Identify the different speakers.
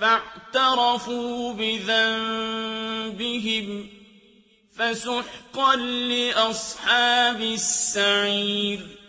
Speaker 1: فَاعْتَرَفُوا بِذَنبِهِمْ فَسُحْقًا لِّأَصْحَابِ السَّعِيرِ.